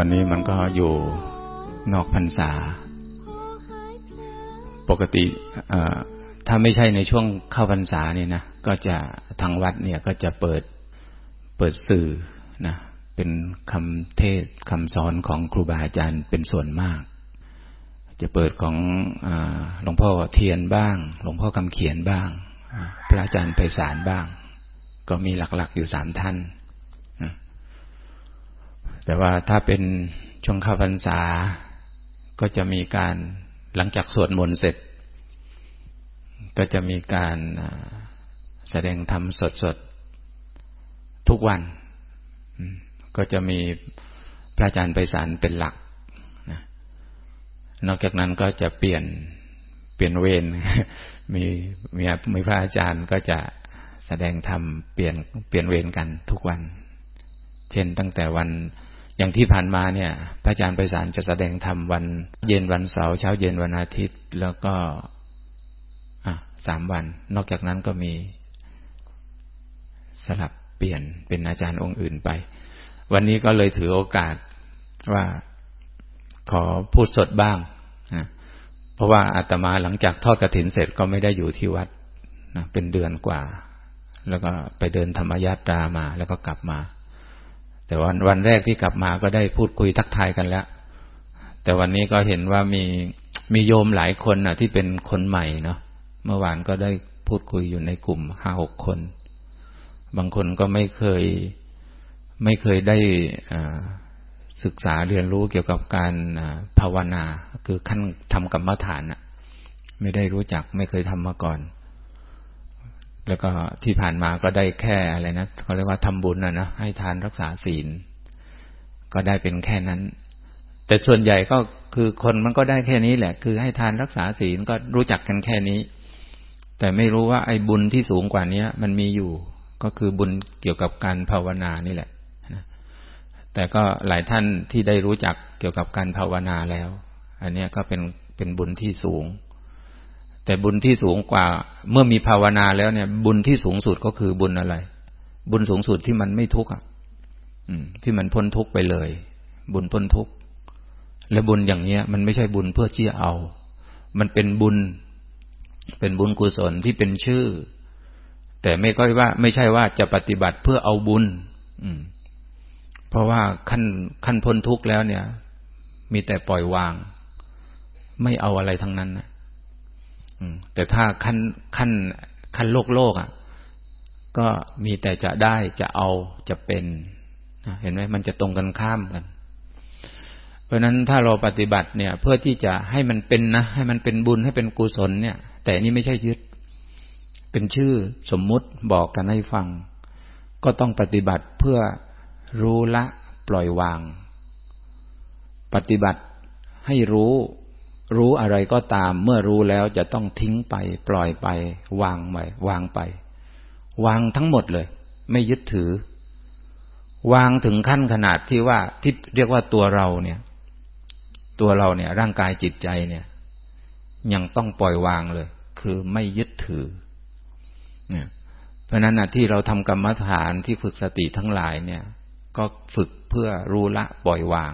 อนนี้มันก็อยู่นอกพรรษา ปกติถ้าไม่ใช่ในช่วงเข้าพรรษาเนี่ยนะก็จะทางวัดเนี่ยก็จะเปิดเปิดสื่อนะเป็นคำเทศคำสอนของครูบาอาจารย์เป็นส่วนมาก จะเปิดของหลวงพ่อเทียนบ้าง หลวงพ่อคำเขียนบ้าง พระอาจารย์ไพศาลบ้าง ก็มีหลักๆอยู่สามท่าน แต่ว่าถ้าเป็นช่วงข้าพรรษา ก็จะมีการหลังจากสวดมนต์เสร็จ ก็จะมีการแสดงธรรมสดๆ ทุกวัน ก็จะมีพระอาจารย์ไพศาลเป็นหลัก นอกจากนั้นก็จะเปลี่ยนเปลี่ยนเวรมีมีมีพระอาจารย์ก็จะแสดงธรรมเปลี่ยนเปลี่ยนเวรกันทุกวัน เช่นตั้งแต่วัน อย่างที่ผ่านมาเนี่ย พระอาจารย์ไพศาลจะแสดงธรรมวัน เย็นวันเสาร์เช้าเย็นวันอาทิตย์ แล้วก็สามวัน นอกจากนั้นก็มีสลับเปลี่ยนเป็นอาจารย์องค์อื่นไป วันนี้ก็เลยถือโอกาสว่าขอพูดสดบ้างนะเพราะว่าอาตมาหลังจากทอดกระถินเสร็จก็ไม่ได้อยู่ที่วัดนะเป็นเดือนกว่า แล้วก็ไปเดินธรรมยาตรามาแล้วก็กลับมา แต่วันวันแรกที่กลับมาก็ได้พูดคุยทักทายกันแล้ว แต่วันนี้ก็เห็นว่ามีมีโยมหลายคนนะที่เป็นคนใหม่เนาะเมื่อวานก็ได้พูดคุยอยู่ในกลุ่มห้าหกคน บางคนก็ไม่เคยไม่เคยได้ศึกษาเรียนรู้เกี่ยวกับการภาวนา คือขั้นทำกรรมฐานอะไม่ได้รู้จักไม่เคยทำมาก่อน แล้วก็ที่ผ่านมาก็ได้แค่อะไรนะเขาเรียกว่าทำบุญนะนะให้ทานรักษาศีล ก็ได้เป็นแค่นั้น แต่ส่วนใหญ่ก็คือคนมันก็ได้แค่นี้แหละ คือให้ทานรักษาศีลก็รู้จักกันแค่นี้ แต่ไม่รู้ว่าไอ้บุญที่สูงกว่านี้มันมีอยู่ก็คือบุญเกี่ยวกับการภาวนานี่แหละแต่ก็หลายท่านที่ได้รู้จักเกี่ยวกับการภาวนาแล้ว อันนี้ก็เป็นเป็นบุญที่สูง แต่บุญที่สูงกว่า เมื่อมีภาวนาแล้วเนี่ย บุญที่สูงสุดก็คือบุญอะไร บุญสูงสุดที่มันไม่ทุกข์อะที่มันพ้นทุกข์ไปเลย บุญพ้นทุกข์และบุญอย่างเนี้ย มันไม่ใช่บุญเพื่อที่จะเอา มันเป็นบุญ เป็นบุญกุศลที่เป็นชื่อ แต่ไม่ค่อยว่า ไม่ใช่ว่าจะปฏิบัติเพื่อเอาบุญ อืม เพราะว่าขั้นขั้นพ้นทุกข์แล้วเนี่ย มีแต่ปล่อยวาง ไม่เอาอะไรทั้งนั้นนะ แต่ถ้าขั้นขั้นขั้นโลกโลกอะ ก็มีแต่จะได้จะเอาจะเป็นเห็นไหมมันจะตรงกันข้ามกัน เพราะนั้นถ้าเราปฏิบัติเนี่ย เพื่อที่จะให้มันเป็นนะ ให้มันเป็นบุญให้เป็นกุศลเนี่ย แต่นี่ไม่ใช่ยึด เป็นชื่อสมมุติบอกกันให้ฟัง ก็ต้องปฏิบัติเพื่อรู้ละปล่อยวาง ปฏิบัติให้รู้ รู้อะไรก็ตาม เมื่อรู้แล้วจะต้องทิ้งไป ปล่อยไป วางไปวางไป วางทั้งหมดเลย ไม่ยึดถือ วางถึงขั้นขนาดที่ว่าที่เรียกว่าตัวเราเนี่ย ตัวเราเนี่ย ร่างกายจิตใจเนี่ย ยังต้องปล่อยวางเลย คือไม่ยึดถือเนี่ยเพราะนั้นนะที่เราทำกรรมฐานที่ฝึกสติทั้งหลายเนี่ย ก็ฝึกเพื่อรู้ละปล่อยวาง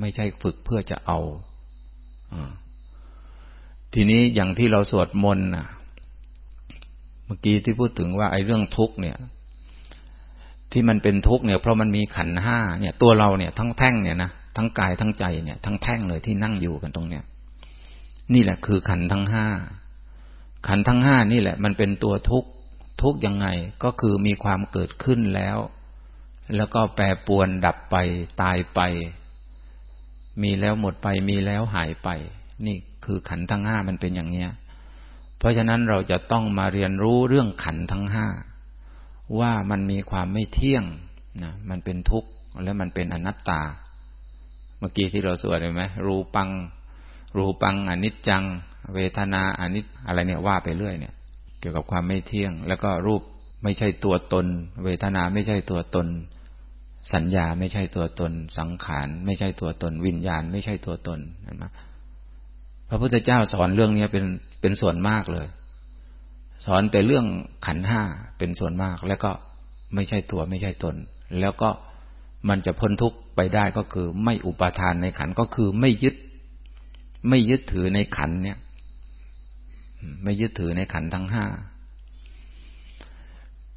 ไม่ใช่ฝึกเพื่อจะเอา อ ทีนี้อย่างที่เราสวดมนต์นะเมื่อกี้ที่พูดถึงว่าไอ้เรื่องทุกข์เนี่ย ที่มันเป็นทุกข์เนี่ย เพราะมันมีขันห้าเนี่ย ตัวเราเนี่ยทั้งแท่งเนี่ยนะทั้งกายทั้งใจเนี่ย ทั้งแท่งเลยที่นั่งอยู่กันตรงเนี้ยนี่แหละคือขันทั้งห้าขันทั้งห้านี่แหละ มันเป็นตัวทุกข์ทุกข์ยังไงก็คือมีความเกิดขึ้นแล้ว แล้วก็แปรปวนดับไปตายไป มีแล้วหมดไปมีแล้วหายไป นี่คือขันทั้งห้ามันเป็นอย่างเนี้ย เพราะฉะนั้นเราจะต้องมาเรียนรู้เรื่องขันทั้งห้าว่ามันมีความไม่เที่ยงนะมันเป็นทุกข์และมันเป็นอนัตตา เมื่อกี้ที่เราสวดเห็นไหมรูปัง รูปังอนิจจัง เวทนาอนิจอะไรเนี่ยว่าไปเรื่อยเนี่ย เกี่ยวกับความไม่เที่ยง แล้วก็รูปไม่ใช่ตัวตน เวทนาไม่ใช่ตัวตน สัญญาไม่ใช่ตัวตน สังขารไม่ใช่ตัวตน วิญญาณไม่ใช่ตัวตนเห็นไหม พระพุทธเจ้าสอนเรื่องนี้เป็นเป็นส่วนมากเลย สอนแต่เรื่องขันห้าเป็นส่วนมาก แล้วก็ไม่ใช่ตัวไม่ใช่ตน แล้วก็มันจะพ้นทุกข์ไปได้ก็คือ ไม่อุปาทานในขันก็คือไม่ยึด ไม่ยึดถือในขันเนี่ย ไม่ยึดถือในขันทั้งห้า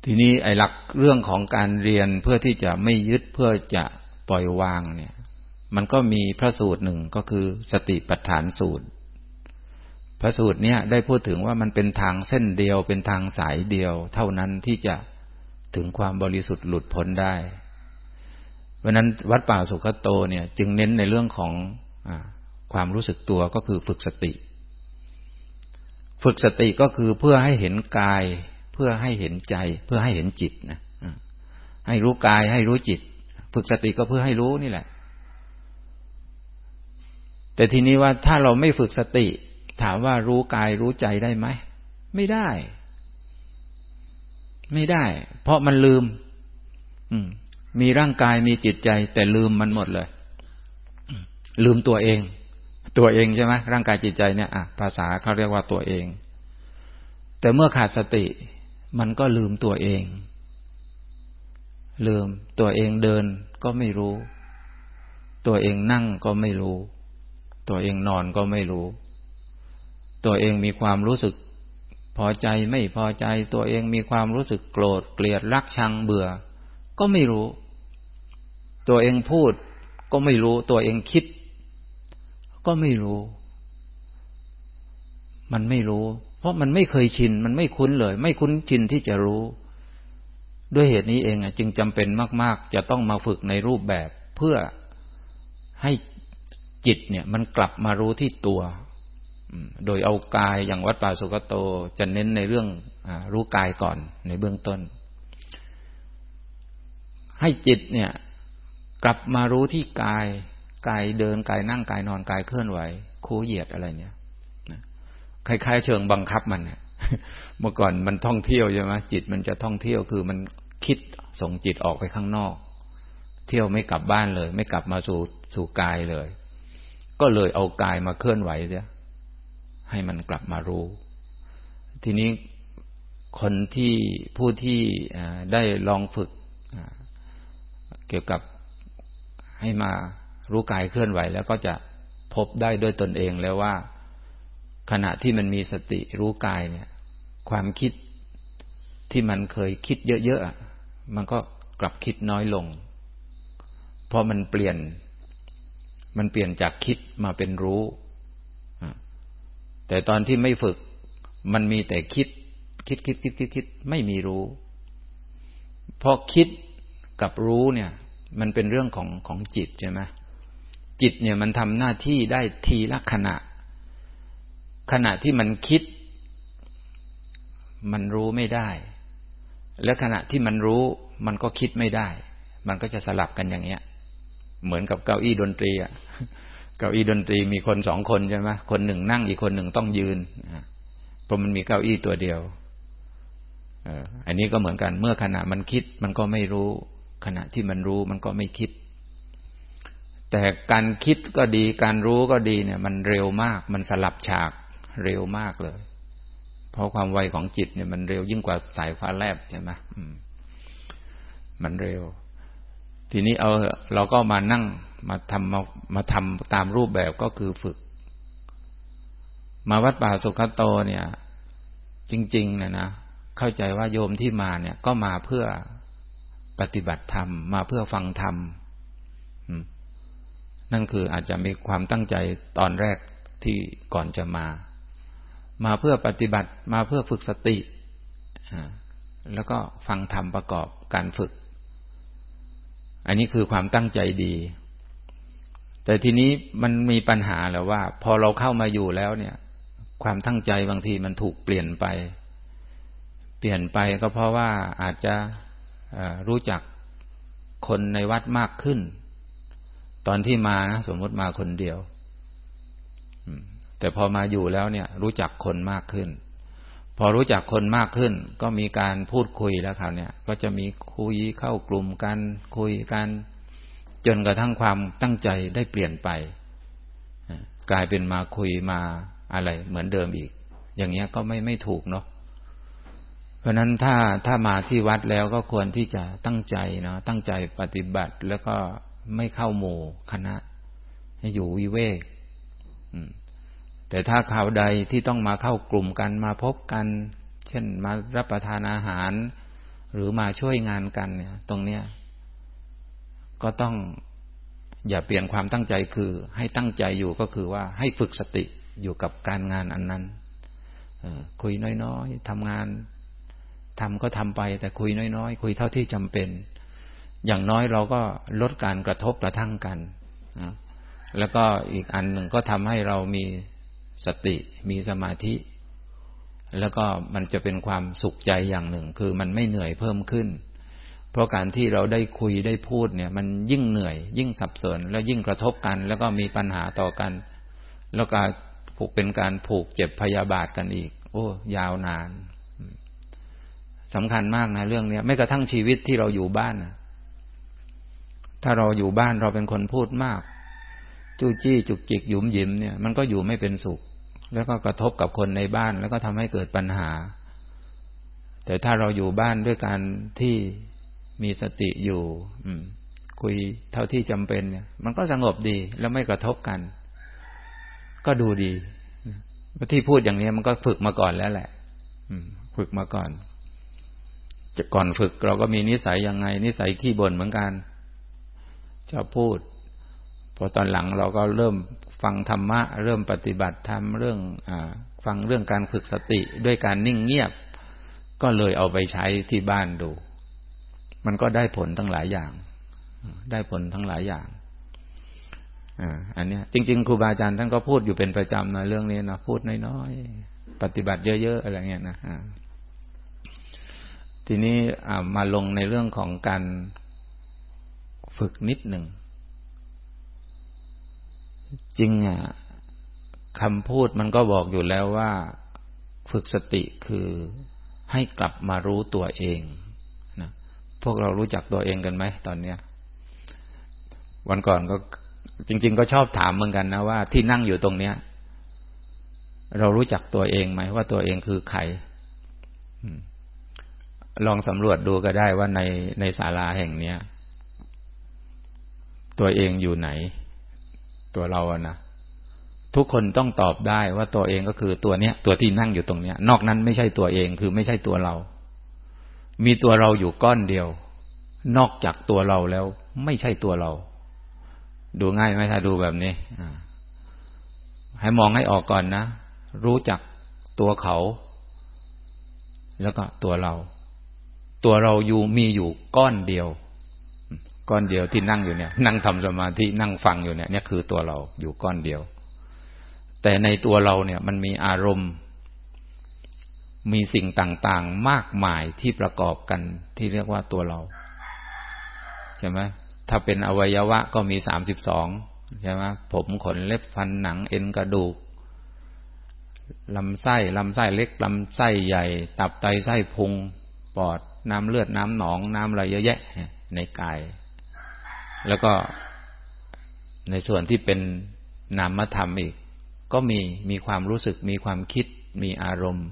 ทีนี้ไอ้หลักเรื่องของการเรียนเพื่อที่จะไม่ยึดเพื่อจะปล่อยวางเนี่ย มันก็มีพระสูตรหนึ่งก็คือสติปัฏฐานสูตร พระสูตรเนี้ยได้พูดถึงว่ามันเป็นทางเส้นเดียว เป็นทางสายเดียว เท่านั้นที่จะถึงความบริสุทธิ์หลุดพ้นได้ เพราะนั้นวัดป่าสุขโตเนี่ย จึงเน้นในเรื่องของอความรู้สึกตัวก็คือฝึกสติ ฝึกสติก็คือเพื่อให้เห็นกาย เพื่อให้เห็นใจ เพื่อให้เห็นจิตนะให้รู้กายให้รู้จิต ฝึกสติก็เพื่อให้รู้นี่แหละ แต่ทีนี้ว่าถ้าเราไม่ฝึกสติ ถามว่ารู้กายรู้ใจได้ไหม ไม่ได้ ไม่ได้ เพราะมันลืม มีร่างกายมีจิตใจ แต่ลืมมันหมดเลย ลืมตัวเอง ตัวเองใช่ไหมร่างกายจิตใจเนี่ยอะภาษาเขาเรียกว่าตัวเอง แต่เมื่อขาดสติ มันก็ลืมตัวเอง ลืมตัวเองเดินก็ไม่รู้ ตัวเองนั่งก็ไม่รู้ ตัวเองนอนก็ไม่รู้ ตัวเองมีความรู้สึก พอใจไม่พอใจ ตัวเองมีความรู้สึกโกรธ เกลียดรักชังเบื่อ ก็ไม่รู้ ตัวเองพูด ก็ไม่รู้ ตัวเองคิด ก็ไม่รู้ มันไม่รู้ เพราะมันไม่เคยชิน มันไม่คุ้นเลย ไม่คุ้นชินที่จะรู้ ด้วยเหตุนี้เองจึงจำเป็นมาก ๆ จะต้องมาฝึกในรูปแบบเพื่อให้จิตเนี่ยมันกลับมารู้ที่ตัว โดยเอากายอย่างวัดป่าสุกโต จะเน้นในเรื่องอรู้กายก่อนในเบื้องต้น ให้จิตเนี่ย กลับมารู้ที่กาย กายเดินกายนั่งกายนอนกายเคลื่อนไหวคูเหยียดอะไรเนี่ยคล้ายๆเชิงบังคับมันเมื่อก่อนมันท่องเที่ยวใช่ไหมจิตมันจะท่องเที่ยวคือมันคิดส่งจิตออกไปข้างนอก เที่ยวไม่กลับบ้านเลย ไม่กลับมาสู่สู่กายเลย ก็เลยเอากายมาเคลื่อนไหวเสีย ให้มันกลับมารู้ ทีนี้คนที่ผู้ที่ได้ลองฝึกเกี่ยวกับให้มารู้กายเคลื่อนไหว แล้วก็จะพบได้ด้วยตนเองแล้วว่า ขณะที่มันมีสติรู้กายเนี่ย ความคิดที่มันเคยคิดเยอะๆมันก็กลับคิดน้อยลง เพราะมันเปลี่ยน มันเปลี่ยนจากคิดมาเป็นรู้ แต่ตอนที่ไม่ฝึกมันมีแต่คิด คิดคิดคิดคิดคิดไม่มีรู้เพราะคิดกับรู้เนี่ย มันเป็นเรื่องของของจิตใช่ไหมจิตเนี่ยมันทำหน้าที่ได้ทีละขณะ ขณะที่มันคิด มันรู้ไม่ได้ และขณะที่มันรู้ มันก็คิดไม่ได้ มันก็จะสลับกันอย่างเงี้ย เหมือนกับเก้าอี้ดนตรีอะ เก้าอี้ดนตรีมีคนสองคนใช่ไหมคนหนึ่งนั่งอีกคนหนึ่งต้องยืนเพราะมันมีเก้าอี้ตัวเดียวอันนี้ก็เหมือนกัน เมื่อขณะมันคิดมันก็ไม่รู้ ขณะที่มันรู้มันก็ไม่คิด แต่การคิดก็ดี การรู้ก็ดีเนี่ย มันเร็วมาก มันสลับฉากเร็วมากเลย เพราะความไวของจิตเนี่ยมันเร็วยิ่งกว่าสายฟ้าแลบใช่ไหมมันเร็ว ทีนี้เอาเราก็มานั่งมาทำมามาทำตามรูปแบบก็คือฝึก มาวัดป่าสุขโตเนี่ย จริงๆนี่ยนะเข้าใจว่าโยมที่มาเนี่ย ก็มาเพื่อปฏิบัติธรรม มาเพื่อฟังธรรมนั่นคืออาจจะมีความตั้งใจตอนแรกที่ก่อนจะมา มาเพื่อปฏิบัติมาเพื่อฝึกสติ แล้วก็ฟังธรรมประกอบการฝึก อันนี้คือความตั้งใจดี แต่ทีนี้มันมีปัญหาแล้วว่า พอเราเข้ามาอยู่แล้วเนี่ย ความตั้งใจบางทีมันถูกเปลี่ยนไป เปลี่ยนไปก็เพราะว่าอาจจะรู้จักคนในวัดมากขึ้น ตอนที่มานะสมมติมาคนเดียวแต่พอมาอยู่แล้วเนี่ย รู้จักคนมากขึ้น พอรู้จักคนมากขึ้น ก็มีการพูดคุยแล้วครับเนี่ยก็จะมีคุยเข้ากลุ่มกันคุยกัน จนกระทั่งความตั้งใจได้เปลี่ยนไป กลายเป็นมาคุยมาอะไรเหมือนเดิมอีก อย่างเงี้ยก็ไม่ไม่ถูกเนาะเพราะนั้นถ้าถ้ามาที่วัดแล้วก็ควรที่จะตั้งใจเนาะตั้งใจปฏิบัติแล้วก็ไม่เข้าหมู่คณะ ให้อยู่วิเวก แต่ถ้าข่าวใดที่ต้องมาเข้ากลุ่มกันมาพบกัน เช่นมารับประทานอาหาร หรือมาช่วยงานกันเนี่ย ตรงเนี้ยก็ต้องอย่าเปลี่ยนความตั้งใจคือ ให้ตั้งใจอยู่ก็คือว่าให้ฝึกสติอยู่กับการงานอันนั้นคุยน้อยๆทำงานทำก็ทำไป แต่คุยน้อยๆ คุยเท่าที่จำเป็น อย่างน้อยเราก็ลดการกระทบกระทั่งกัน แล้วก็อีกอันหนึ่งก็ทำให้เรามี สติมีสมาธิ แล้วก็มันจะเป็นความสุขใจอย่างหนึ่ง คือมันไม่เหนื่อยเพิ่มขึ้น เพราะการที่เราได้คุยได้พูดเนี่ย มันยิ่งเหนื่อย ยิ่งสับสน แล้วยิ่งกระทบกัน แล้วก็มีปัญหาต่อกัน แล้วก็ผูกเป็นการผูกเจ็บพยาบาทกันอีก โอ้ ยาวนานสำคัญมากนะเรื่องนี้ไม่กระทั่งชีวิตที่เราอยู่บ้านนะถ้าเราอยู่บ้านเราเป็นคนพูดมาก จู้จี้จุกจิกหยุมหยิมเนี่ยมันก็อยู่ไม่เป็นสุข แล้วก็กระทบกับคนในบ้านแล้วก็ทำให้เกิดปัญหา แต่ถ้าเราอยู่บ้านด้วยการที่มีสติอยู่อืมคุยเท่าที่จำเป็นเนี่ยมันก็สงบดีแล้วไม่กระทบกัน ก็ดูดีที่พูดอย่างนี้มันก็ฝึกมาก่อนแล้วแหละฝึกมาก่อนจะก่อนฝึกเราก็มีนิสัยยังไง นิสัยขี้บ่นเหมือนกันชอบพูด พอตอนหลังเราก็เริ่มฟังธรรมะ เริ่มปฏิบัติธรรมเรื่องอฟังเรื่องการฝึกสติด้วยการนิ่งเงียบ ก็เลยเอาไปใช้ที่บ้านดู มันก็ได้ผลทั้งหลายอย่าง ได้ผลทั้งหลายอย่างอันนี้จริง ๆ ครูบาอาจารย์ท่านก็พูดอยู่เป็นประจำนะเรื่องนี้นะพูดน้อยๆ ปฏิบัติเยอะๆอะไรเงี้ยนะทีนี้มาลงในเรื่องของการฝึกนิดหนึ่ง จริงอะคำพูดมันก็บอกอยู่แล้วว่า ฝึกสติคือให้กลับมารู้ตัวเองนะพวกเรารู้จักตัวเองกันไหมตอนเนี้ย วันก่อนก็จริง ๆ ก็ชอบถามเหมือนกันนะว่าที่นั่งอยู่ตรงเนี้ย เรารู้จักตัวเองไหมว่าตัวเองคือใครลองสำรวจดูก็ได้ว่าในในศาลาแห่งเนี้ย ตัวเองอยู่ไหน ตัวเราอะนะทุกคนต้องตอบได้ว่าตัวเองก็คือตัวเนี้ย ตัวที่นั่งอยู่ตรงเนี้ย นอกนั้นไม่ใช่ตัวเองคือไม่ใช่ตัวเรา มีตัวเราอยู่ก้อนเดียว นอกจากตัวเราแล้ว ไม่ใช่ตัวเรา ดูง่ายไหมถ้าดูแบบนี้ให้มองให้ออกก่อนนะ รู้จักตัวเขา แล้วก็ตัวเรา ตัวเราอยู่มีอยู่ก้อนเดียว ก้อนเดียวที่นั่งอยู่เนี่ย นั่งทำสมาธินั่งฟังอยู่เนี่ยนี่คือตัวเราอยู่ก้อนเดียว แต่ในตัวเราเนี่ยมันมีอารมณ์ มีสิ่งต่างๆ มากมายที่ประกอบกันที่เรียกว่าตัวเราใช่ไหมถ้าเป็นอวัยวะก็มีสามสิบสองใช่ไหมผมขนเล็บฟันหนังเอ็นกระดูกลำไส้ลำไส้เล็กลำไส้ใหญ่ ตับไตไส้พุงปอดน้ำเลือดน้ำหนองน้ำอะไรเยอะแยะในกาย แล้วก็ในส่วนที่เป็นนามธรรมอีก ก็มีมีความรู้สึก มีความคิด มีอารมณ์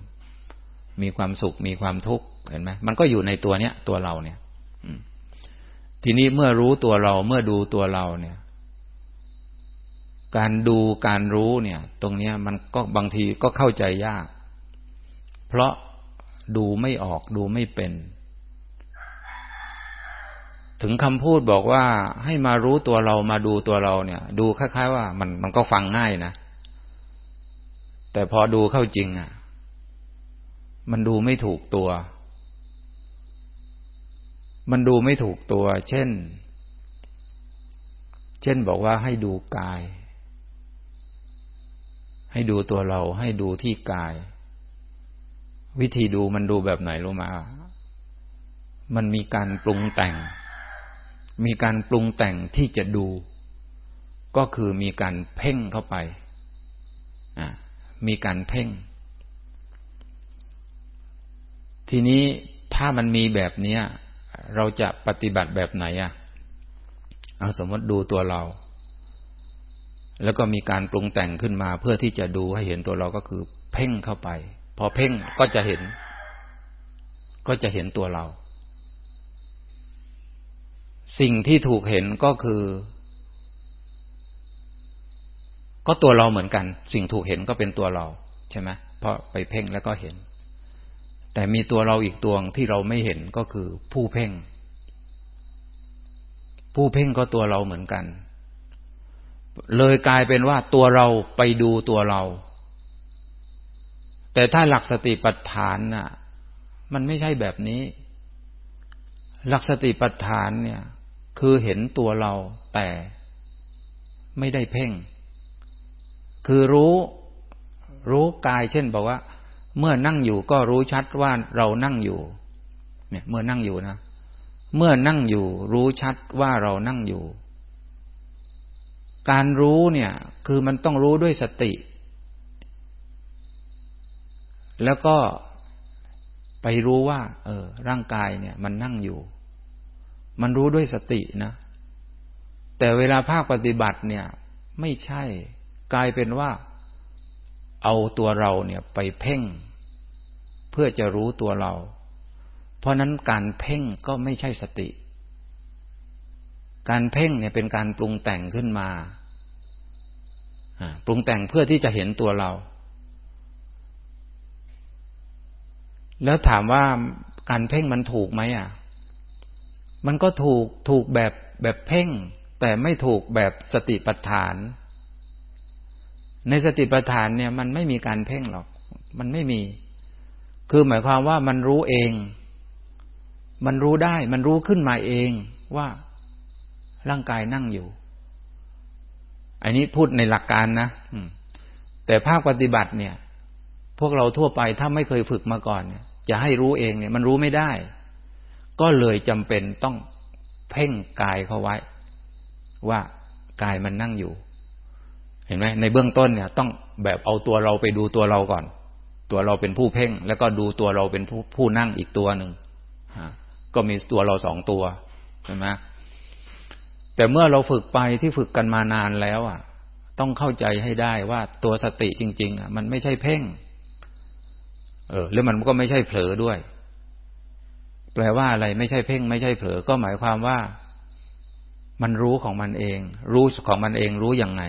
มีความสุข มีความทุกข์เห็นไหมมันก็อยู่ในตัวเนี้ย ตัวเราเนี่ยทีนี้เมื่อรู้ตัวเราเมื่อดูตัวเราเนี่ย การดูการรู้เนี่ย ตรงเนี้ยมันก็บางทีก็เข้าใจยาก เพราะดูไม่ออกดูไม่เป็น ถึงคำพูดบอกว่าให้มารู้ตัวเรามาดูตัวเราเนี่ย ดูคล้ายๆว่ามันมันก็ฟังง่ายนะ แต่พอดูเข้าจริงอะ มันดูไม่ถูกตัว มันดูไม่ถูกตัว เช่น เช่นบอกว่าให้ดูกาย ให้ดูตัวเรา ให้ดูที่กาย วิธีดูมันดูแบบไหนรู้มา มันมีการปรุงแต่ง มีการปรุงแต่งที่จะดู ก็คือมีการเพ่งเข้าไป มีการเพ่ง ทีนี้ถ้ามันมีแบบนี้เราจะปฏิบัติแบบไหนอะเอาสมมติดูตัวเรา แล้วก็มีการปรุงแต่งขึ้นมาเพื่อที่จะดูให้เห็นตัวเราก็คือ เพ่งเข้าไป พอเพ่งก็จะเห็น ก็จะเห็นตัวเรา สิ่งที่ถูกเห็นก็คือ ก็ตัวเราเหมือนกัน สิ่งถูกเห็นก็เป็นตัวเราใช่ไหมเพราะไปเพ่งแล้วก็เห็น แต่มีตัวเราอีกตัวที่เราไม่เห็นก็คือผู้เพ่ง ผู้เพ่งก็ตัวเราเหมือนกัน เลยกลายเป็นว่าตัวเราไปดูตัวเรา แต่ถ้าหลักสติปัฏฐานน่ะ มันไม่ใช่แบบนี้หลักสติปัฏฐานเนี่ย คือเห็นตัวเราแต่ไม่ได้เพ่ง คือรู้รู้กายเช่นบอกว่า เมื่อนั่งอยู่ก็รู้ชัดว่าเรานั่งอยู่ เนี่ยเมื่อนั่งอยู่นะ เมื่อนั่งอยู่รู้ชัดว่าเรานั่งอยู่ การรู้เนี่ย คือมันต้องรู้ด้วยสติ แล้วก็ไปรู้ว่า เออ ร่างกายเนี่ย มันนั่งอยู่ มันรู้ด้วยสตินะ แต่เวลาภาคปฏิบัติเนี่ย ไม่ใช่กลายเป็นว่า เอาตัวเราเนี่ยไปเพ่ง เพื่อจะรู้ตัวเรา เพราะนั้นการเพ่งก็ไม่ใช่สติ การเพ่งเนี่ยเป็นการปรุงแต่งขึ้นมาปรุงแต่งเพื่อที่จะเห็นตัวเรา แล้วถามว่าการเพ่งมันถูกไหมอะ มันก็ถูกถูกแบบแบบเพ่ง แต่ไม่ถูกแบบสติปัฏฐาน ในสติปัฏฐานเนี่ย มันไม่มีการเพ่งหรอก มันไม่มี คือหมายความว่ามันรู้เอง มันรู้ได้ มันรู้ขึ้นมาเองว่าร่างกายนั่งอยู่ อันนี้พูดในหลักการนะแต่ภาคปฏิบัติเนี่ย พวกเราทั่วไปถ้าไม่เคยฝึกมาก่อนเนี่ย จะให้รู้เองเนี่ย มันรู้ไม่ได้ ก็เลยจำเป็นต้องเพ่งกายเขาไว้ ว่ากายมันนั่งอยู่ เห็นไหมในเบื้องต้นเนี่ย ต้องแบบเอาตัวเราไปดูตัวเราก่อน ตัวเราเป็นผู้เพ่ง แล้วก็ดูตัวเราเป็นผู้ผู้นั่งอีกตัวหนึ่งก็มีตัวเราสองตัวใช่ไหมแต่เมื่อเราฝึกไปที่ฝึกกันมานานแล้ว อะ ต้องเข้าใจให้ได้ว่าตัวสติจริง ๆ อะ มันไม่ใช่เพ่ง เออ แล้วมันก็ไม่ใช่เผลอด้วย แปลว่าอะไรไม่ใช่เพ่งไม่ใช่เผลอ ก็หมายความว่า มันรู้ของมันเอง รู้ของมันเองรู้ยังไง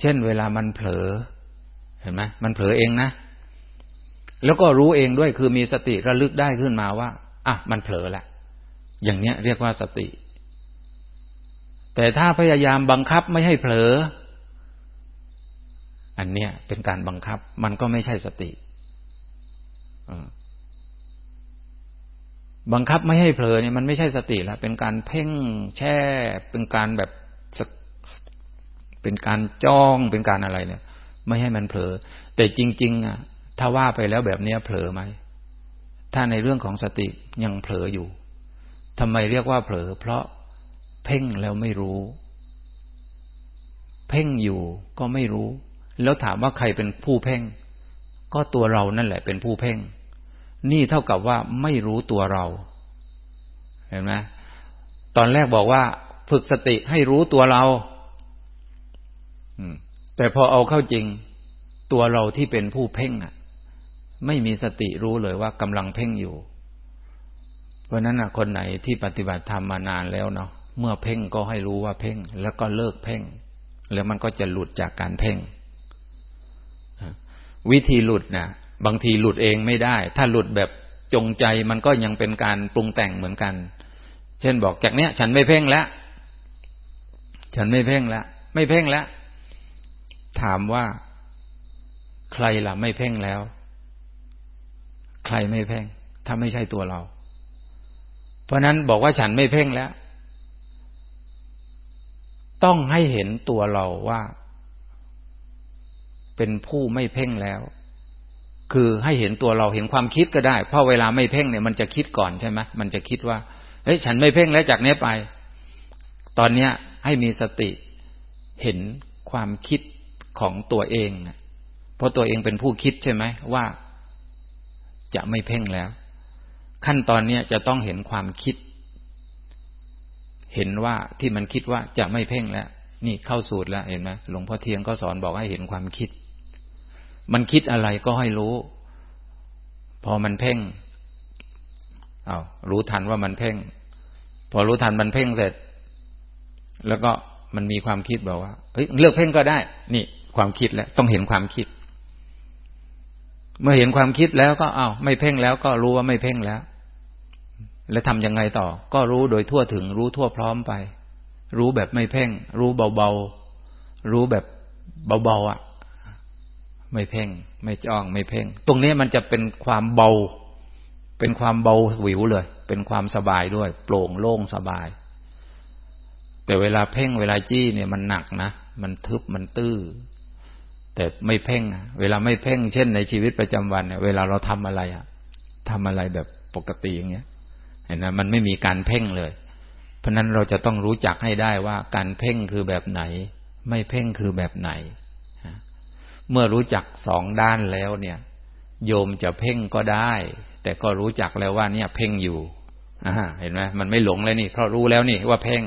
เช่นเวลามันเผลอ เห็นไหมมันเผลอเองนะ แล้วก็รู้เองด้วยคือมีสติระลึกได้ขึ้นมาว่าอะมันเผลอละ อย่างเนี้ยเรียกว่าสติ แต่ถ้าพยายามบังคับไม่ให้เผลอ อันเนี้ยเป็นการบังคับ มันก็ไม่ใช่สติ บังคับไม่ให้เผลอเนี่ยมันไม่ใช่สติแล้วเป็นการเพ่งแช่ เป็นการแบบเป็นการจ้องเป็นการอะไรเนี่ย ไม่ให้มันเผลอ แต่จริง ๆ อะ ถ้าว่าไปแล้วแบบเนี้ยเผลอไหมถ้าในเรื่องของสติยังเผลออยู่ทำไมเรียกว่าเผลอ เพราะเพ่งแล้วไม่รู้ เพ่งอยู่ก็ไม่รู้ แล้วถามว่าใครเป็นผู้เพ่ง ก็ตัวเรานั่นแหละเป็นผู้เพ่ง นี่เท่ากับว่าไม่รู้ตัวเรา เห็นไหมตอนแรกบอกว่า ฝึกสติให้รู้ตัวเราแต่พอเอาเข้าจริง ตัวเราที่เป็นผู้เพ่งอะ ไม่มีสติรู้เลยว่ากำลังเพ่งอยู่ เพราะนั้นคนไหนที่ปฏิบัติธรรมมานานแล้วเนาะเมื่อเพ่งก็ให้รู้ว่าเพ่ง แล้วก็เลิกเพ่ง แล้วมันก็จะหลุดจากการเพ่ง วิธีหลุดนะ บางทีหลุดเองไม่ได้ ถ้าหลุดแบบจงใจมันก็ยังเป็นการปรุงแต่งเหมือนกัน เช่นบอกจากเนี้ย ฉันไม่เพ่งแล้ว ฉันไม่เพ่งแล้ว ไม่เพ่งแล้ว ถามว่า ใครล่ะไม่เพ่งแล้ว ใครไม่เพ่ง ถ้าไม่ใช่ตัวเรา เพราะนั้นบอกว่าฉันไม่เพ่งแล้ว ต้องให้เห็นตัวเราว่า เป็นผู้ไม่เพ่งแล้ว คือให้เห็นตัวเราเห็นความคิดก็ได้ เพราะเวลาไม่เพ่งเนี่ยมันจะคิดก่อนใช่ไหมมันจะคิดว่าเฮ้ยฉันไม่เพ่งแล้วจากนี้ไป ตอนเนี้ยให้มีสติเห็นความคิดของตัวเอง เพราะตัวเองเป็นผู้คิดใช่ไหมว่า จะไม่เพ่งแล้ว ขั้นตอนเนี้ยจะต้องเห็นความคิด เห็นว่าที่มันคิดว่าจะไม่เพ่งแล้ว นี่เข้าสูตรแล้วเห็นไหมหลวงพ่อเทียนก็สอนบอกให้เห็นความคิด มันคิดอะไรก็ให้รู้ พอมันเพ่งอา้าวรู้ทันว่ามันเพ่ง พอรู้ทันมันเพ่งเสร็จ แล้วก็มันมีความคิดบอกว่าเฮ้ยเลือกเพ่งก็ได้ นี่ ความคิดแล้ว ต้องเห็นความคิด เมื่อเห็นความคิดแล้วก็อา้าวไม่เพ่งแล้วก็รู้ว่าไม่เพ่งแล้ว แล้วทำยังไงต่อ ก็รู้โดยทั่วถึง รู้ทั่วพร้อมไป รู้แบบไม่เพ่ง รู้เบาๆ รู้แบบเบาๆอะ ไม่เพ่ง ไม่จ้อง ไม่เพ่ง ตรงนี้มันจะเป็นความเบา เป็นความเบาหวิวเลย เป็นความสบายด้วย โปร่งโล่งสบาย แต่เวลาเพ่งเวลาจี้เนี่ยมันหนักนะ มันทึบมันตื้อ แต่ไม่เพ่ง เวลาไม่เพ่ง เช่นในชีวิตประจำวันเนี่ย เวลาเราทำอะไรอะทำอะไรแบบปกติอย่างเงี้ย เห็นไหมมันไม่มีการเพ่งเลย เพราะนั้นเราจะต้องรู้จักให้ได้ว่าการเพ่งคือแบบไหน ไม่เพ่งคือแบบไหน เมื่อรู้จักสองด้านแล้วเนี่ย โยมจะเพ่งก็ได้ แต่ก็รู้จักแล้วว่าเนี่ย เพ่งอยู่เห็นไหมมันไม่หลงเลยนี่ เพราะรู้แล้วนี่ว่าเพ่ง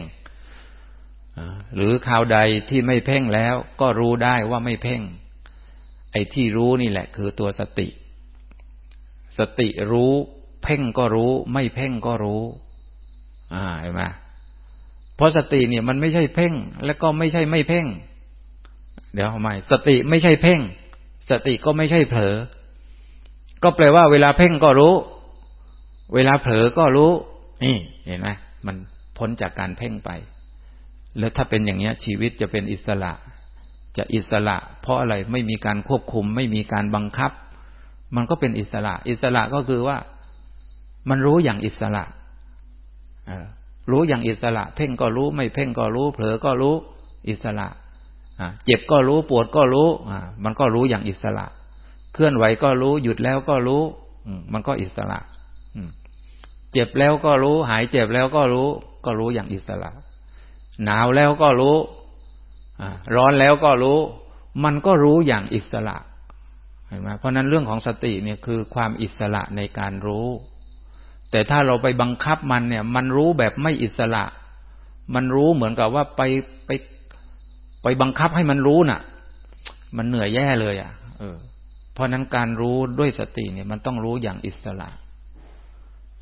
หรือข่าวใดที่ไม่เพ่งแล้วก็รู้ได้ว่าไม่เพ่ง ไอ้ที่รู้นี่แหละ คือตัวสติ สติรู้ เพ่งก็รู้ ไม่เพ่งก็รู้ อ่าเห็นไหมเพราะสติเนี่ยมันไม่ใช่เพ่ง แล้วก็ไม่ใช่ไม่เพ่ง เดี๋ยวทำไมสติไม่ใช่เพ่ง สติก็ไม่ใช่เผลอ ก็แปลว่าเวลาเพ่งก็รู้ เวลาเผลอก็รู้ นี่ เห็นไหมมันพ้นจากการเพ่งไป แล้วถ้าเป็นอย่างนี้ชีวิตจะเป็นอิสระ จะอิสระ เพราะอะไรไม่มีการควบคุม ไม่มีการบังคับ มันก็เป็นอิสระ อิสระก็คือว่า มันรู้อย่างอิสระรู้อย่างอิสระ เพ่งก็รู้ ไม่เพ่งก็รู้ เผลอก็รู้ อิสระ เจ็บก็รู้ปวดก็รู้มันก็รู้อย่างอิสระ เคลื่อนไหวก็รู้ หยุดแล้วก็รู้มันก็อิสระเจ็บแล้วก็รู้ หายเจ็บแล้วก็รู้ ก็รู้อย่างอิสระ หนาวแล้วก็รู้ร้อนแล้วก็รู้ มันก็รู้อย่างอิสระเห็นไหมเพราะนั้นเรื่องของสติเนี่ยคือความอิสระในการรู้ แต่ถ้าเราไปบังคับมันเนี่ย มันรู้แบบไม่อิสระ มันรู้เหมือนกับว่าไปไป ไปบังคับให้มันรู้น่ะ มันเหนื่อยแย่เลยอะ เออ เพราะนั้นการรู้ด้วยสติเนี่ย มันต้องรู้อย่างอิสระ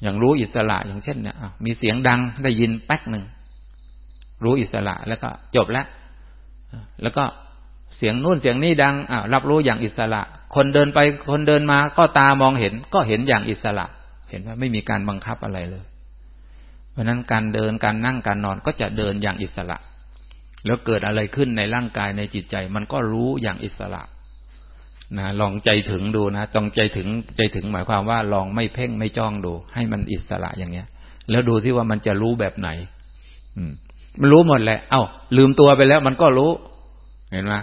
อย่างรู้อิสระอย่างเช่นเนี่ยมีเสียงดังได้ยินแป๊กหนึ่งรู้อิสระแล้วก็จบแล้วแล้วก็เสียงนู่นเสียงนี้ดังอ่ารับรู้อย่างอิสระ คนเดินไปคนเดินมาก็ตามองเห็น ก็เห็นอย่างอิสระ เห็นว่าไม่มีการบังคับอะไรเลย เพราะนั้นการเดินการนั่งการนอนก็จะเดินอย่างอิสระ แล้วเกิดอะไรขึ้นในร่างกายในจิตใจ มันก็รู้อย่างอิสระนะลองใจถึงดูนะจองใจถึงใจถึงหมายความว่า ลองไม่เพ่งไม่จ้องดู ให้มันอิสระอย่างเนี้ย แล้วดูที่ว่ามันจะรู้แบบไหน อืม มันรู้หมดแหละเอา้า ลืมตัวไปแล้ว มันก็รู้ เห็นไหม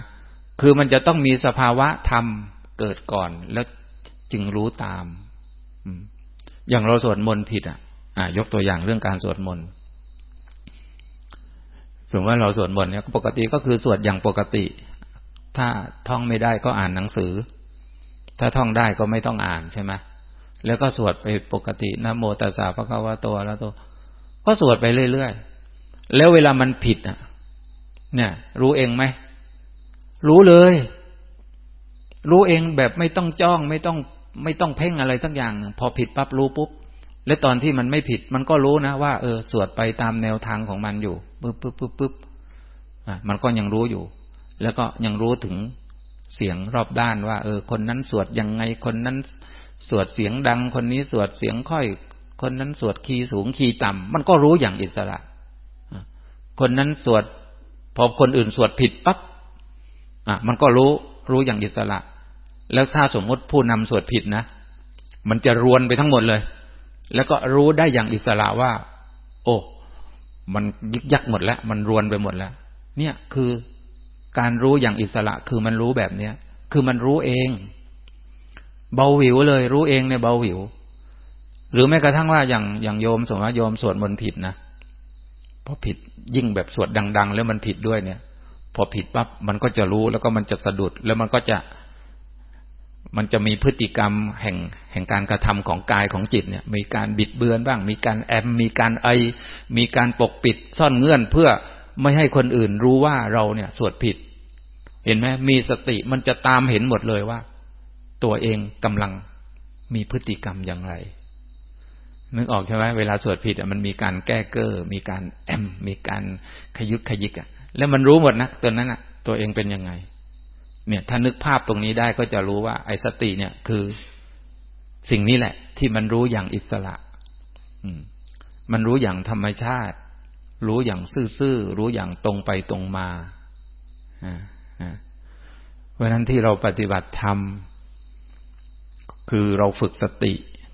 คือมันจะต้องมีสภาวะธรรมเกิดก่อนแล้วจึงรู้ตาม อย่างเราสวดมนต์ผิด อะ อ่ายกตัวอย่างเรื่องการสวดมนต์ สมมติว่าเราสวดมนต์เนี่ยปกติก็คือสวดอย่างปกติ ถ้าท่องไม่ได้ก็อ่านหนังสือ ถ้าท่องได้ก็ไม่ต้องอ่านใช่ไหมแล้วก็สวดไปปกตินะโมตัสสะพระคัมภีโตแล้วตัวก็สวดไปเรื่อยๆแล้วเวลามันผิดอะ เนี่ย รู้เองไหมรู้เลย รู้เองแบบไม่ต้องจ้องไม่ต้องไม่ต้องเพ่งอะไรทั้งอย่าง พอผิดปั๊บรู้ปุ๊บและตอนที่มันไม่ผิด มันก็รู้นะว่า เออ สวดไปตามแนวทางของมันอยู่ ปุ๊บปุ๊บปุ๊บปุ๊บอะมันก็ยังรู้อยู่ แล้วก็ยังรู้ถึงเสียงรอบด้านว่า เออ คนนั้นสวดยังไงคนนั้นสวดเสียงดัง คนนี้สวดเสียงค่อย คนนั้นสวดคีย์สูงคีย์ต่ำมันก็รู้อย่างอิสระ คนนั้นสวดพอคนอื่นสวดผิดปั๊บอะมันก็รู้รู้อย่างอิสระ แล้วถ้าสมมติผู้นำสวดผิดนะ มันจะรวนไปทั้งหมดเลย แล้วก็รู้ได้อย่างอิสระว่า โอ้ มันยึกยักหมดแล้ว มันรวนไปหมดแล้ว เนี่ยคือการรู้อย่างอิสระคือมันรู้แบบเนี้ย คือมันรู้เอง เบาหวิวเลย รู้เองในเบาหวิว หรือแม้กระทั่งว่าอย่างอย่างโยมสมมติโยมสวดมนต์ผิดนะพอผิดยิ่งแบบสวดดัง ๆ แล้วมันผิดด้วยเนี่ย พอผิดปั๊บมันก็จะรู้แล้วก็มันจะสะดุดแล้วมันก็จะ มันจะมีพฤติกรรมแห่งแห่งการกระทำของกายของจิตเนี่ย มีการบิดเบือนบ้าง มีการแอมมีการไอ มีการปกปิดซ่อนเงื่อนเพื่อไม่ให้คนอื่นรู้ว่าเราเนี่ยสวดผิด เห็นไหมมีสติมันจะตามเห็นหมดเลยว่า ตัวเองกำลังมีพฤติกรรมอย่างไรนึกออกใช่ไหมเวลาสวดผิดมันมีการแก้เกอร์มีการแอมมีการขยุกขยิกอะ แล้วมันรู้หมดนะตัวนั้นอะ ตัวเองเป็นยังไง เนี่ยถ้านึกภาพตรงนี้ได้ก็จะรู้ว่า ไอ้สติเนี่ยคือสิ่งนี้แหละ ที่มันรู้อย่างอิสระมันรู้อย่างธรรมชาติ รู้อย่างซื่อๆรู้อย่างตรงไปตรงมาอ่าเพราะนั้นที่เราปฏิบัติธรรมคือเราฝึกสติ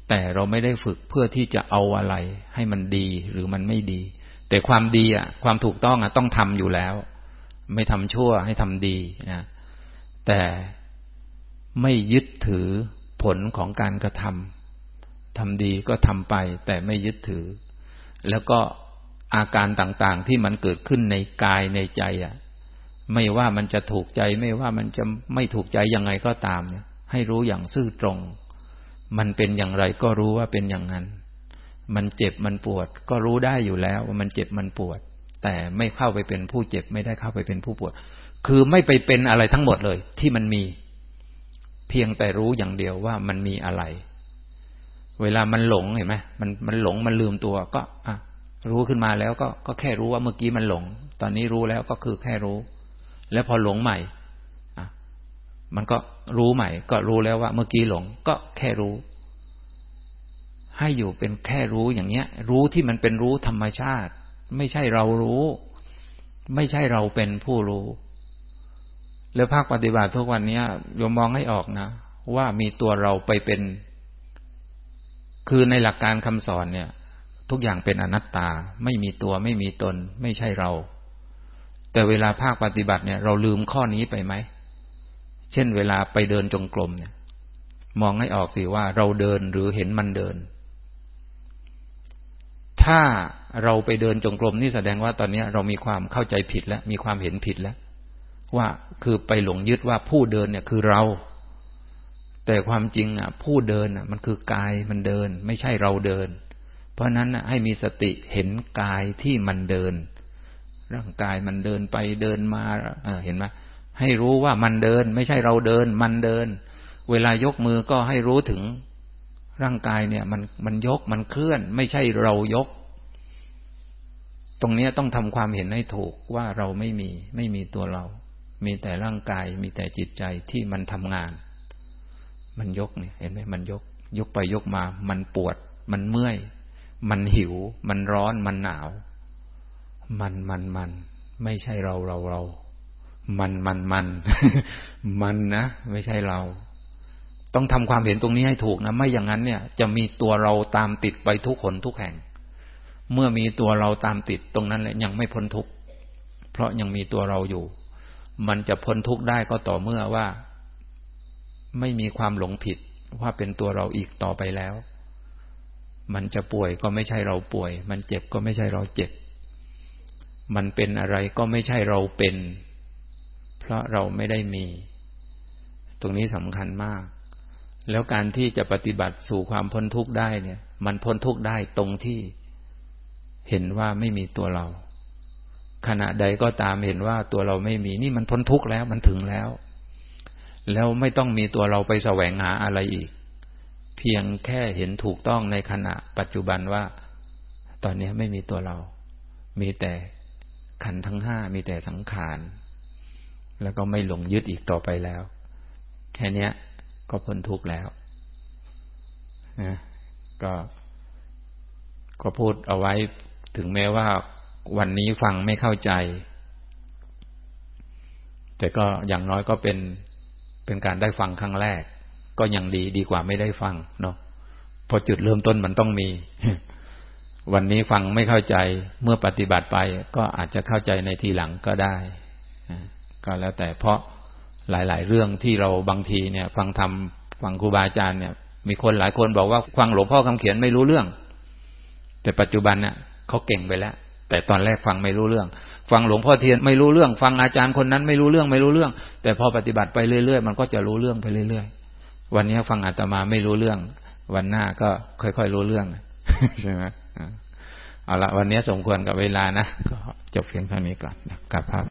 แต่เราไม่ได้ฝึกเพื่อที่จะเอาอะไร ให้มันดีหรือมันไม่ดี แต่ความดีอะ ความถูกต้องอะต้องทำอยู่แล้ว ไม่ทำชั่วให้ทำดีนะ แต่ไม่ยึดถือผลของการกระทำทำดีก็ทำไป แต่ไม่ยึดถือ แล้วก็อาการต่างๆที่มันเกิดขึ้นในกายในใจอะ ไม่ว่ามันจะถูกใจไม่ว่ามันจะไม่ถูกใจยังไงก็ตามเนี่ย ให้รู้อย่างซื่อตรง มันเป็นอย่างไรก็รู้ว่าเป็นอย่างนั้น มันเจ็บมันปวด ก็รู้ได้อยู่แล้วว่ามันเจ็บมันปวด แต่ไม่เข้าไปเป็นผู้เจ็บ ไม่ได้เข้าไปเป็นผู้ปวด คือไม่ไปเป็นอะไรทั้งหมดเลย ที่มันมี เพียงแต่รู้อย่างเดียวว่ามันมีอะไร เวลามันหลงเห็นไหมมันมันหลงมันลืมตัว ก็อะรู้ขึ้นมาแล้วก็ก็แค่รู้ว่าเมื่อกี้มันหลง ตอนนี้รู้แล้วก็คือแค่รู้ แล้วพอหลงใหม่มันก็รู้ใหม่ ก็รู้แล้วว่าเมื่อกี้หลง ก็แค่รู้ ให้อยู่เป็นแค่รู้อย่างเนี้ย รู้ที่มันเป็นรู้ธรรมชาติ ไม่ใช่เรารู้ ไม่ใช่เราเป็นผู้รู้ แล้วภาคปฏิบัติทุกวันนี้โยมมองให้ออกนะ ว่ามีตัวเราไปเป็น คือในหลักการคำสอนเนี่ย ทุกอย่างเป็นอนัตตา ไม่มีตัวไม่มีตน ไม่ใช่เรา แต่เวลาภาคปฏิบัติเนี่ย เราลืมข้อนี้ไปไหม เช่นเวลาไปเดินจงกรมเนี่ย มองให้ออกสิว่าเราเดินหรือเห็นมันเดิน ถ้าเราไปเดินจงกรมนี่แสดงว่าตอนนี้เรามีความเข้าใจผิดแล้ว มีความเห็นผิดแล้ว ว่าคือไปหลงยึดว่าผู้เดินเนี่ยคือเรา แต่ความจริงอะ ผู้เดินอะ มันคือกายมันเดิน ไม่ใช่เราเดิน เพราะนั้นให้มีสติเห็นกายที่มันเดิน ร่างกายมันเดินไปเดินมาเห็นไหมให้รู้ว่ามันเดิน ไม่ใช่เราเดิน มันเดิน เวลายกมือก็ให้รู้ถึงร่างกายเนี่ย มันมันยกมันเคลื่อน ไม่ใช่เรายก ตรงนี้ต้องทำความเห็นให้ถูกว่าเราไม่มี ไม่มีตัวเรา มีแต่ร่างกาย มีแต่จิตใจที่มันทำงาน มันยกเนี่ยเห็นไหมมันยก ยกไปยกมา มันปวด มันเมื่อย มันหิว มันร้อน มันหนาว มันมันมัน ไม่ใช่เราเราเรา มันมันมัน มันนะ ไม่ใช่เรา ต้องทำความเห็นตรงนี้ให้ถูกนะ ไม่อย่างนั้นเนี่ย จะมีตัวเราตามติดไปทุกคนทุกแห่ง เมื่อมีตัวเราตามติดตรงนั้นแหละยังไม่พ้นทุกข์เพราะยังมีตัวเราอยู่ มันจะพ้นทุกข์ได้ก็ต่อเมื่อว่า ไม่มีความหลงผิดว่าเป็นตัวเราอีกต่อไปแล้ว มันจะป่วยก็ไม่ใช่เราป่วย มันเจ็บก็ไม่ใช่เราเจ็บ มันเป็นอะไรก็ไม่ใช่เราเป็น เพราะเราไม่ได้มี ตรงนี้สำคัญมาก แล้วการที่จะปฏิบัติสู่ความพ้นทุกข์ได้เนี่ย มันพ้นทุกข์ได้ตรงที่เห็นว่าไม่มีตัวเรา ขณะใดก็ตามเห็นว่าตัวเราไม่มีนี่มันพ้นทุกข์แล้วมันถึงแล้ว แล้วไม่ต้องมีตัวเราไปแสวงหาอะไรอีก เพียงแค่เห็นถูกต้องในขณะปัจจุบันว่า ตอนนี้ไม่มีตัวเรา มีแต่ขันทั้งห้ามีแต่สังขาร แล้วก็ไม่หลงยึดอีกต่อไปแล้ว แค่นี้ก็พ้นทุกข์แล้วนะก็ก็พูดเอาไว้ถึงแม้ว่า วันนี้ฟังไม่เข้าใจ แต่ก็อย่างน้อยก็เป็นเป็นการได้ฟังครั้งแรก ก็ยังดีดีกว่าไม่ได้ฟังเนาะพอจุดเริ่มต้นมันต้องมี วันนี้ฟังไม่เข้าใจเมื่อปฏิบัติไป ก็อาจจะเข้าใจในทีหลังก็ได้ ก็แล้วแต่เพราะหลาย ๆ เรื่องที่เราบางทีเนี่ย ฟังธรรมฟังครูบาอาจารย์เนี่ย มีคนหลายคนบอกว่าฟังหลวงพ่อคำเขียนไม่รู้เรื่อง แต่ปัจจุบันเนี่ยเขาเก่งไปแล้ว แต่ตอนแรกฟังไม่รู้เรื่อง ฟังหลวงพ่อเทียนไม่รู้เรื่อง ฟังอาจารย์คนนั้นไม่รู้เรื่องไม่รู้เรื่อง แต่พอปฏิบัติไปเรื่อยๆมันก็จะรู้เรื่องไปเรื่อยๆ วันนี้ฟังอาตมาไม่รู้เรื่อง วันหน้าก็ค่อยๆรู้เรื่องใช่ไหมเอาละวันนี้สมควรกับเวลานะก็จบเพียงเท่านี้ก่อนกลับครับ